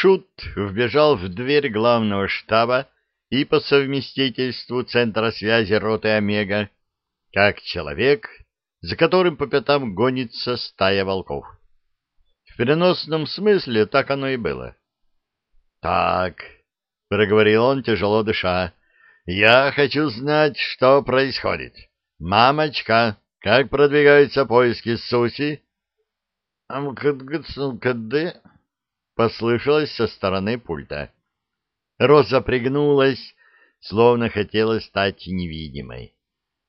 Шут вбежал в дверь главного штаба и по совместительству центра связи роты Омега, как человек, за которым по пятам гонится стая волков. В переносном смысле так оно и было. «Так», — проговорил он, тяжело дыша, — «я хочу знать, что происходит. Мамочка, как продвигаются поиски Суси?» «Ам-кад-гад-кад-ды?» Послышалось со стороны пульта. Роза пригнулась, словно хотела стать невидимой.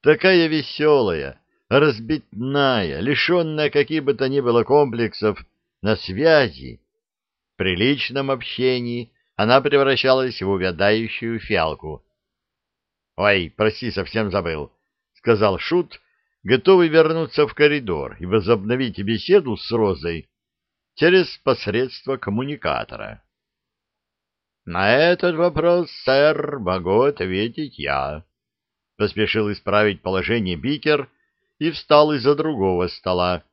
Такая веселая, разбитная, лишенная каких бы то ни было комплексов, на связи. При личном общении она превращалась в увядающую фиалку. — Ой, прости, совсем забыл, — сказал Шут, готовый вернуться в коридор и возобновить беседу с Розой, через посредство коммуникатора. На этот вопрос, сэр, могу ответить я. Поспешил исправить положение Бикер и встал из-за другого стола,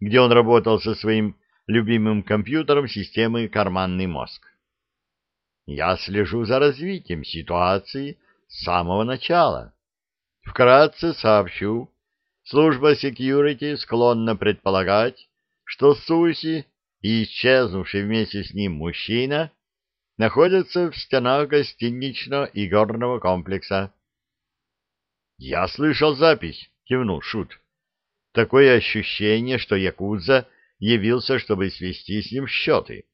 где он работал со своим любимым компьютером системы «Карманный мозг». Я слежу за развитием ситуации с самого начала. Вкратце сообщу. Служба security склонна предполагать, что Суси и исчезнувший вместе с ним мужчина находятся в стенах гостинично-игорного комплекса. — Я слышал запись, — кивнул Шут. — Такое ощущение, что Якудза явился, чтобы свести с ним счеты.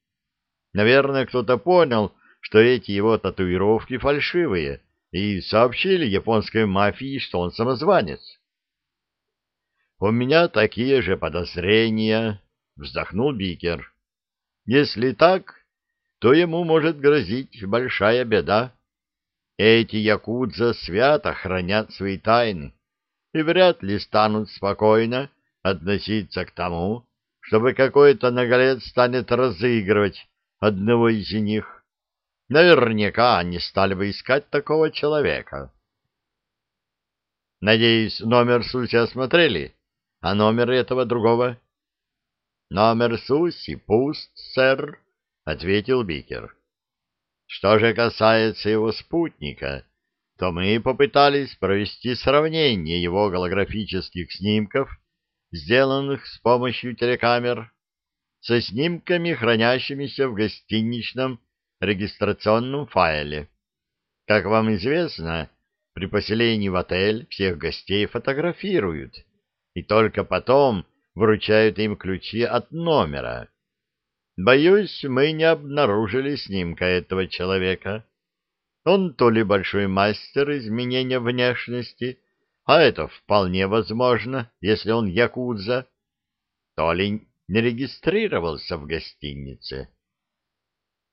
Наверное, кто-то понял, что эти его татуировки фальшивые, и сообщили японской мафии, что он самозванец. — У меня такие же подозрения, вздохнул Бикер. Если так, то ему может грозить большая беда. Эти якудза свято хранят свои тайны и вряд ли станут спокойно относиться к тому, чтобы какой-то наглец станет разыгрывать одного из них. Наверняка они стали бы искать такого человека. Надеюсь, номер Суси осмотрели, а номер этого другого Номер Суси пуст, сэр, — ответил Бикер. Что же касается его спутника, то мы попытались провести сравнение его голографических снимков, сделанных с помощью телекамер, со снимками, хранящимися в гостиничном регистрационном файле. Как вам известно, при поселении в отель всех гостей фотографируют, и только потом вручают им ключи от номера. Боюсь, мы не обнаружили снимка этого человека. Он то ли большой мастер изменения внешности, а это вполне возможно, если он якудза, то ли не регистрировался в гостинице.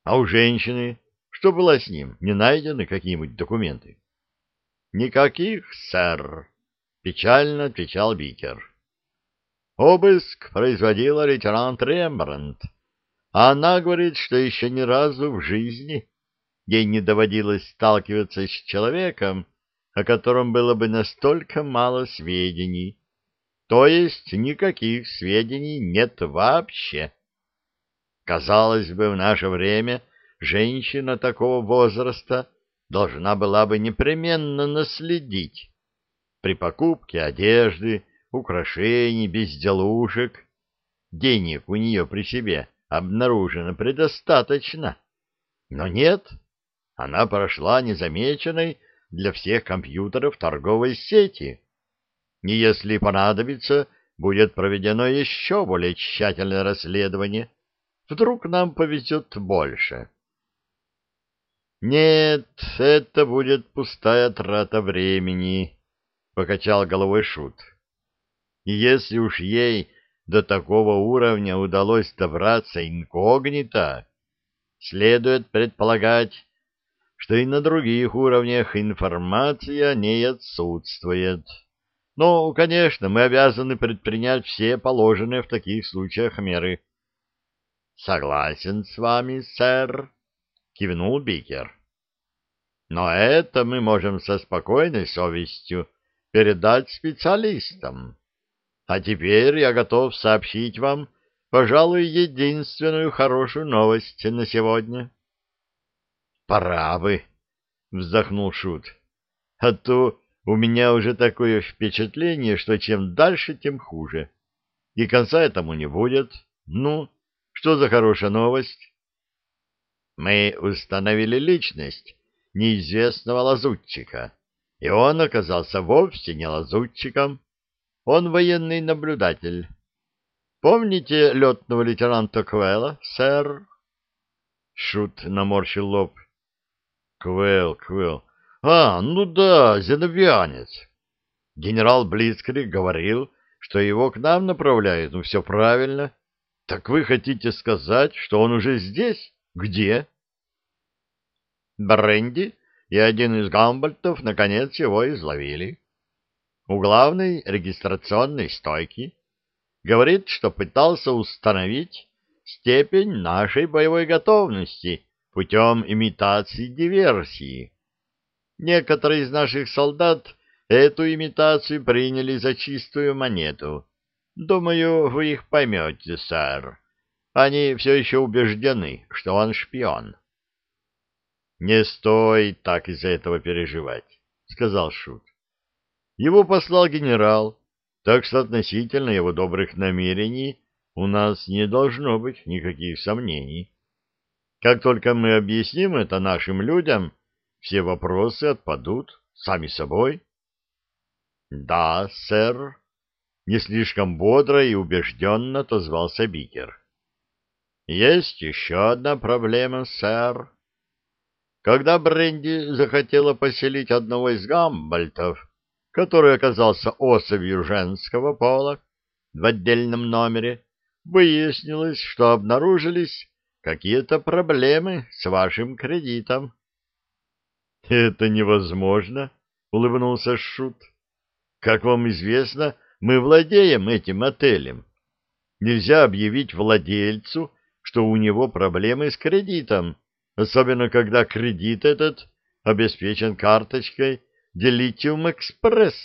А у женщины, что было с ним, не найдены какие-нибудь документы? — Никаких, сэр, — печально отвечал Бикер. Обыск производила лейтенант Рембрандт. Она говорит, что еще ни разу в жизни ей не доводилось сталкиваться с человеком, о котором было бы настолько мало сведений. То есть никаких сведений нет вообще. Казалось бы, в наше время женщина такого возраста должна была бы непременно наследить при покупке одежды, украшений, безделушек. Денег у нее при себе обнаружено предостаточно. Но нет, она прошла незамеченной для всех компьютеров торговой сети. И если понадобится, будет проведено еще более тщательное расследование. Вдруг нам повезет больше. Нет, это будет пустая трата времени, — покачал головой Шут. И если уж ей до такого уровня удалось добраться инкогнито, следует предполагать, что и на других уровнях информация о ней отсутствует. Ну, конечно, мы обязаны предпринять все положенные в таких случаях меры. — Согласен с вами, сэр, — кивнул Бикер. — Но это мы можем со спокойной совестью передать специалистам. А теперь я готов сообщить вам пожалуй, единственную хорошую новость на сегодня. — Пора бы, — вздохнул Шут. — А то у меня уже такое впечатление, что чем дальше, тем хуже. И конца этому не будет. Ну, что за хорошая новость? Мы установили личность неизвестного лазутчика, и он оказался вовсе не лазутчиком. Он военный наблюдатель. Помните летного лейтенанта Квелла, сэр? Шут наморщил лоб. Квелл, Квелл. А, ну да, зенобианец. Генерал Блицкрик говорил, что его к нам направляют. Ну, все правильно. Так вы хотите сказать, что он уже здесь? Где? Бренди и один из гамбольтов наконец его изловили. У главной регистрационной стойки говорит, что пытался установить степень нашей боевой готовности путем имитации диверсии. Некоторые из наших солдат эту имитацию приняли за чистую монету. Думаю, вы их поймете, сэр. Они все еще убеждены, что он шпион. — Не стоит так из-за этого переживать, — сказал Шут. Его послал генерал, так что относительно его добрых намерений у нас не должно быть никаких сомнений. Как только мы объясним это нашим людям, все вопросы отпадут сами собой. — Да, сэр, — не слишком бодро и убежденно отозвался Бикер. — Есть еще одна проблема, сэр. Когда Бренди захотела поселить одного из гамбальтов, который оказался особью женского пола, в отдельном номере, выяснилось, что обнаружились какие-то проблемы с вашим кредитом. — Это невозможно, — улыбнулся Шут. — Как вам известно, мы владеем этим отелем. Нельзя объявить владельцу, что у него проблемы с кредитом, особенно когда кредит этот обеспечен карточкой Делитиум Экспресс.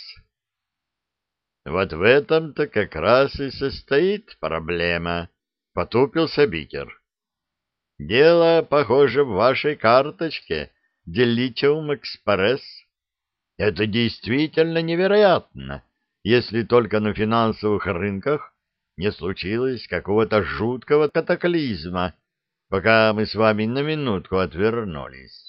Вот в этом-то как раз и состоит проблема, — потупился Бикер. Дело, похоже, в вашей карточке Делитиум Экспресс. Это действительно невероятно, если только на финансовых рынках не случилось какого-то жуткого катаклизма, пока мы с вами на минутку отвернулись.